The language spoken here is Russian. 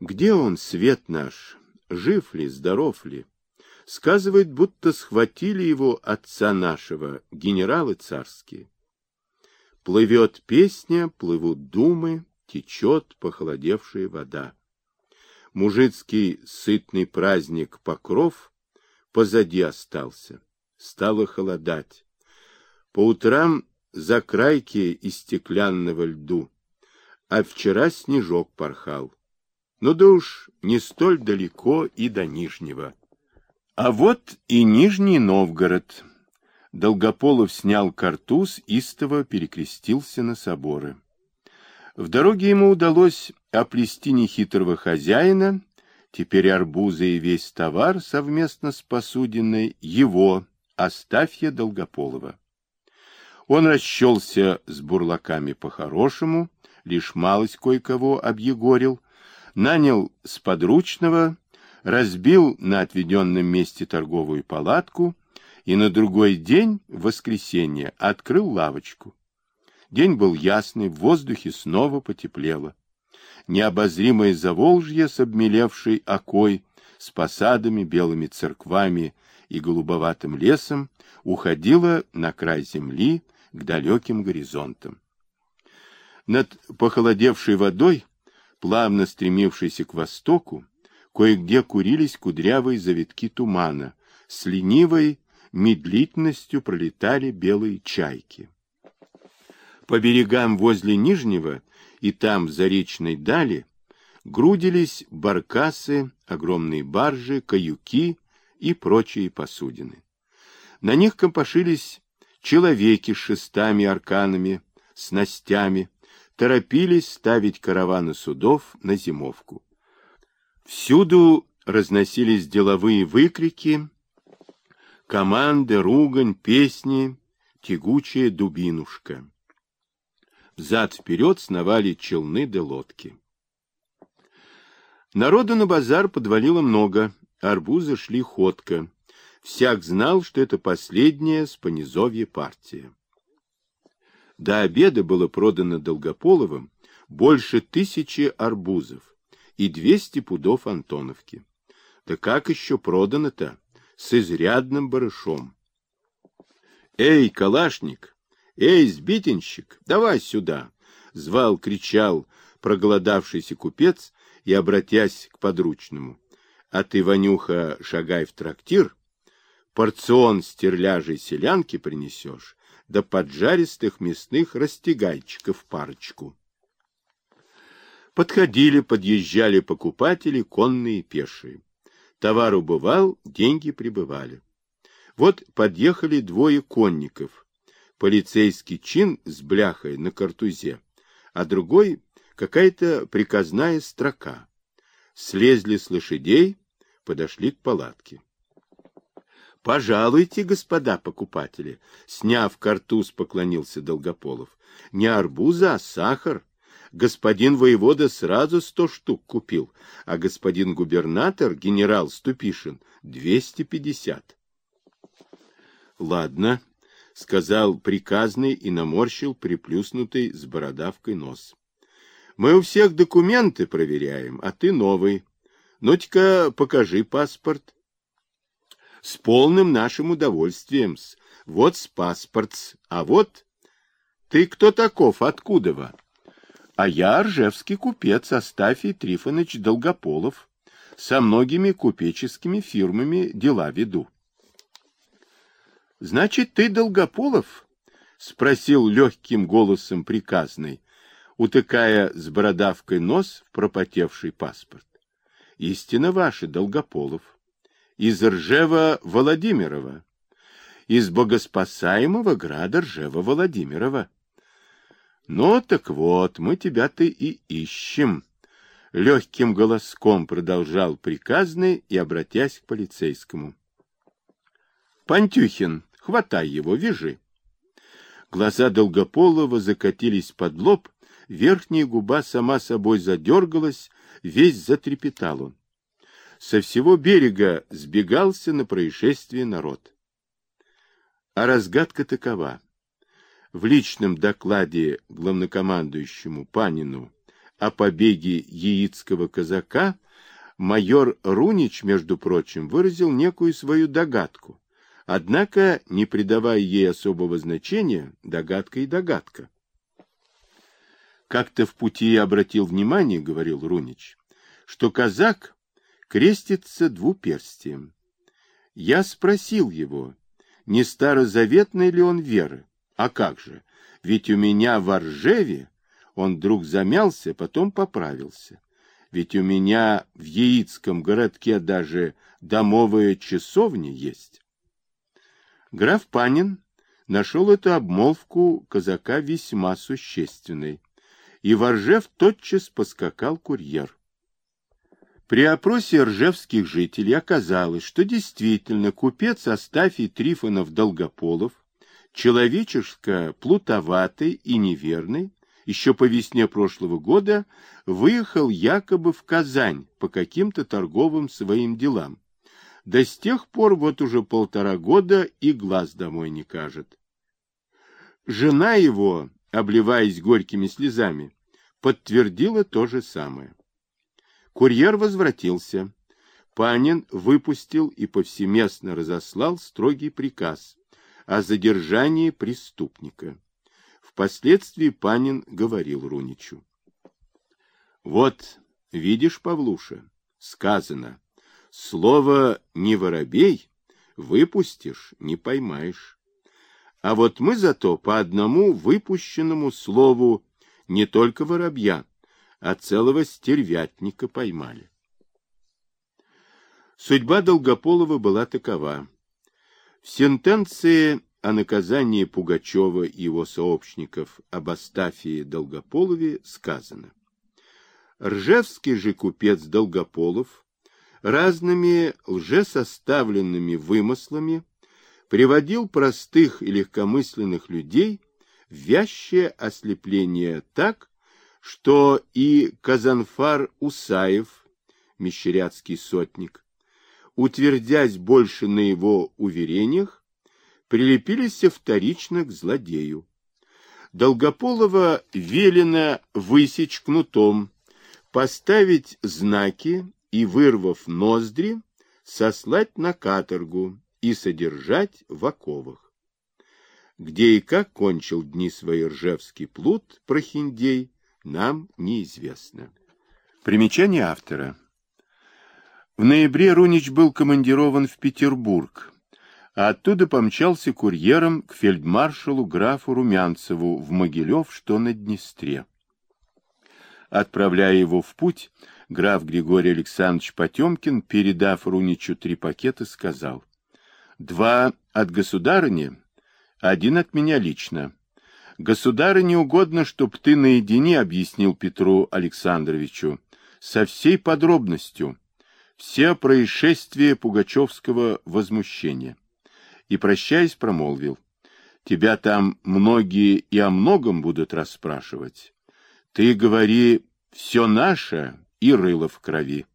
Где он, свет наш? Жив ли, здоров ли? Сказывает, будто схватили его отца нашего, генералы царские. Плывет песня, плывут думы, течет похолодевшая вода. Мужицкий сытный праздник покров позади остался. Стало холодать. По утрам закрайки из стеклянного льду, а вчера снежок порхал. Ну да уж не столь далеко и до Нижнего. А вот и Нижний Новгород. Долгополов снял картуз, истово перекрестился на соборы. В дороге ему удалось оплести нехитрого хозяина, теперь арбузы и весь товар совместно с посудиной его, Астафья Долгополова. Он расчелся с бурлаками по-хорошему, лишь малость кое-кого объегорил, нанял с подручного, разбил на отведенном месте торговую палатку и на другой день, в воскресенье, открыл лавочку. День был ясный, в воздухе снова потеплело. Необозримое Заволжье с обмелевшей окой, с посадами, белыми церквами и голубоватым лесом уходило на край земли к далеким горизонтам. Над похолодевшей водой, плавно стремившейся к востоку, Кое-где курились кудрявые завитки тумана, с ленивой медлительностью пролетали белые чайки. По берегам возле Нижнего и там, в заречной дали, грудились баркасы, огромные баржи, каюки и прочие посудины. На них компошились человеки с шестами, арканами, снастями, торопились ставить караваны судов на зимовку. Всюду разносились деловые выкрики, команды, ругань, песни, тягучая дубинушка. Взад-вперед сновали челны да лодки. Народу на базар подвалило много, арбузы шли ходко. Всяк знал, что это последняя с понизовья партия. До обеда было продано Долгополовым больше тысячи арбузов и 200 пудов Антоновки. Да как еще продано-то? С изрядным барышом. «Эй, калашник! Эй, сбитенщик! Давай сюда!» Звал, кричал проголодавшийся купец и, обратясь к подручному. «А ты, Ванюха, шагай в трактир, порцион стерляжей селянки принесешь, да поджаристых мясных растягайчиков парочку». Подходили, подъезжали покупатели, конные и пешие. Товар убывал, деньги прибывали. Вот подъехали двое конников. Полицейский чин с бляхой на картузе, а другой какая-то приказная строка. Слезли с лошадей, подошли к палатке. «Пожалуйте, господа покупатели!» Сняв картуз, поклонился Долгополов. «Не арбуза, а сахар господин воевода сразу сто штук купил, а господин губернатор, генерал Ступишин, двести пятьдесят. Ладно, — сказал приказный и наморщил приплюснутый с бородавкой нос. Мы у всех документы проверяем, а ты новый. Ну-ка, покажи паспорт. С полным нашим удовольствием. -с. Вот с паспорт, а вот... Ты кто таков, откуда вы? А я ржевский купец Астафий Трифонович Долгополов. Со многими купеческими фирмами дела веду. — Значит, ты Долгополов? — спросил легким голосом приказный, утыкая с бородавкой нос в пропотевший паспорт. — Истина ваша, Долгополов. Из Ржева Владимирова. Из богоспасаемого града Ржева Владимирова. Ну, так вот, мы тебя-то и ищем. Легким голоском продолжал приказный и обратясь к полицейскому. Пантюхин, хватай его, вяжи. Глаза Долгополова закатились под лоб, верхняя губа сама собой задергалась, весь затрепетал он. Со всего берега сбегался на происшествие народ. А разгадка такова в личном докладе главнокомандующему Панину о побеге яицкого казака, майор Рунич, между прочим, выразил некую свою догадку. Однако, не придавая ей особого значения, догадка и догадка. Как-то в пути я обратил внимание, говорил Рунич, что казак крестится двуперстием. Я спросил его, не старозаветной ли он веры. А как же, ведь у меня в Оржеве он вдруг замялся, потом поправился. Ведь у меня в Яицком городке даже домовая часовня есть. Граф Панин нашел эту обмолвку казака весьма существенной, и в Оржев тотчас поскакал курьер. При опросе ржевских жителей оказалось, что действительно купец Астафий Трифонов-Долгополов, человеческо плутоватый и неверный, еще по весне прошлого года выехал якобы в Казань по каким-то торговым своим делам. Да с тех пор вот уже полтора года и глаз домой не кажет. Жена его, обливаясь горькими слезами, подтвердила то же самое. Курьер возвратился. Панин выпустил и повсеместно разослал строгий приказ о задержании преступника. Впоследствии Панин говорил Руничу. Вот, видишь, Павлуша, сказано, слово «не воробей» выпустишь, не поймаешь. А вот мы зато по одному выпущенному слову не только воробья, а целого стервятника поймали. Судьба Долгополова была такова. В сентенции о наказании Пугачева и его сообщников об Астафии Долгополове сказано. Ржевский же купец Долгополов разными лжесоставленными вымыслами приводил простых и легкомысленных людей в вящее ослепление так, что и Казанфар Усаев, мещеряцкий сотник, утвердясь больше на его уверениях, прилепились вторично к злодею. Долгополова велено высечь кнутом, поставить знаки и, вырвав ноздри, сослать на каторгу и содержать в оковах. Где и как кончил дни свои ржевский плут, прохиндей, нам неизвестно. Примечание автора. В ноябре Рунич был командирован в Петербург, а оттуда помчался курьером к фельдмаршалу графу Румянцеву в Могилев, что на Днестре. Отправляя его в путь, граф Григорий Александрович Потемкин, передав Руничу три пакета, сказал, «Два от государыни, один от меня лично. Государю не угодно, чтоб ты наедине объяснил Петру Александровичу со всей подробностью все происшествия пугачевского возмущения. И, прощаясь, промолвил, тебя там многие и о многом будут расспрашивать. Ты говори, все наше и рыло в крови.